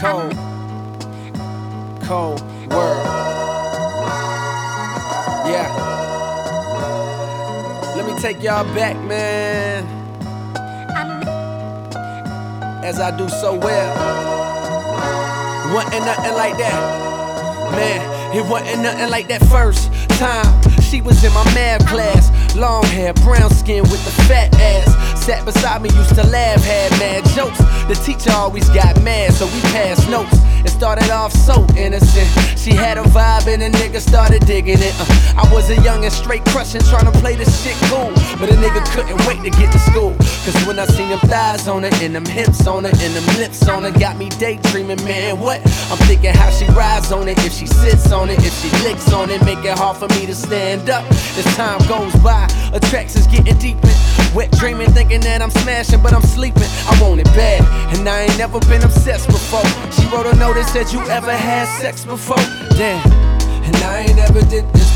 Cold, cold world. Yeah. Let me take y'all back, man. As I do so well. Wasn't nothing like that. Man, it wasn't nothing like that first time. She was in my math class. Long hair, brown skin with the fat ass. Sat beside me, used to laugh, had mad jokes. The teacher always got mad, so we passed notes. It started off so innocent. She had a vibe and a nigga started digging it. Uh, I was a young and straight crushing, trying to play this shit cool. But a nigga couldn't wait to get to school. Cause when I seen them thighs on her, and them hips on her, and them lips on her, got me daydreaming, man. What? I'm thinking how she rides on it, if she sits on it, if she licks on it, make it hard for me to stand up. As time goes by, attractions getting deeper. Wet dreaming, thinking that I'm smashing, but I'm sleeping. I want it bad, and I ain't never been obsessed before. She wrote a note that said, You ever had sex before? Damn, and I ain't never did this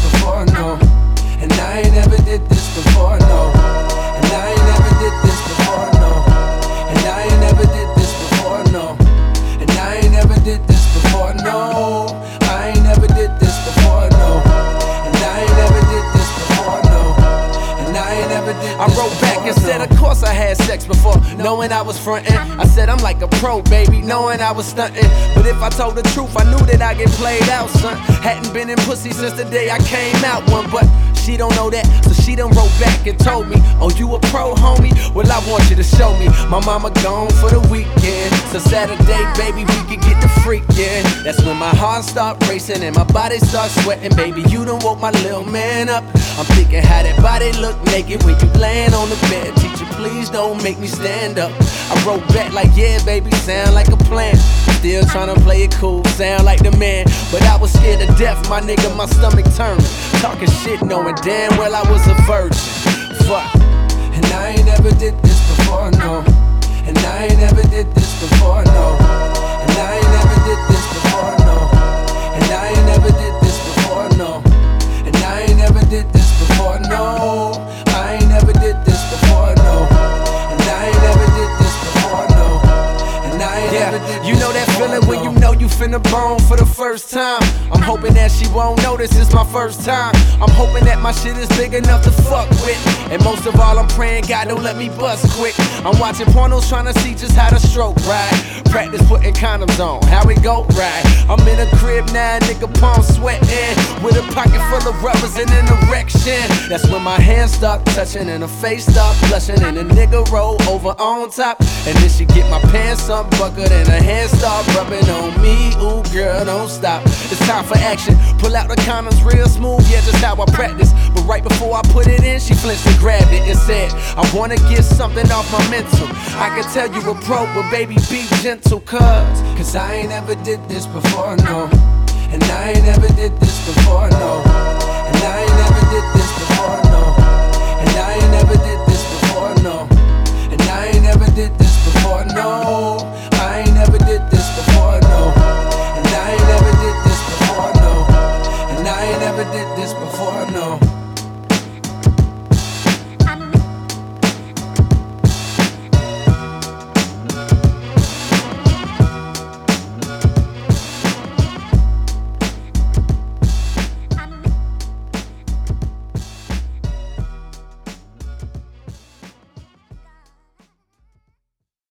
knowing I was frontin'. I said, I'm like a pro, baby, knowing I was stuntin'. But if I told the truth, I knew that I get played out, son. Hadn't been in pussy since the day I came out one, but she don't know that, so she done wrote back and told me, Oh, you a pro, homie? Well, I want you to show me. My mama gone for the weekend, so Saturday, baby, we can get the freakin'. That's when my heart start racing and my body start sweating, baby. You done woke my little man up. I'm thinking how that body look naked when you laying on the bed. Teacher, please don't make me stand up. I wrote back like, Yeah, baby, sound like a plan. Still tryna play it cool, sound like the man. But I was scared to death, my nigga, my stomach turned. Talking shit, knowing damn well I was a virgin. Fuck. And I ain't never did this before, no. And I ain't you finna bone for the first time. I'm hoping that she won't notice it's my first time. I'm hoping that my shit is big enough to fuck with. And most of all, I'm praying God don't let me bust quick. I'm watching pornos trying to see just how to stroke right. Practice putting condoms on, how it go right. I'm in a crib now, nigga palm sweating. With a pocket full of rubbers and an erection. That's when my hands start touching and her face start blushing. And the nigga roll over on top. And then she get my pants up buckled and her hands start rubbing on me. Ooh, girl, don't stop. It's time for action. Pull out the condoms real smooth, yeah, just how I practice. But right before I put it in, she flinched and grabbed it and said, I wanna get something off my mental. I can tell you a pro, but baby, be gentle, cuz. Cause I ain't never did this before, no. And I ain't never did this before, no. did this before, no.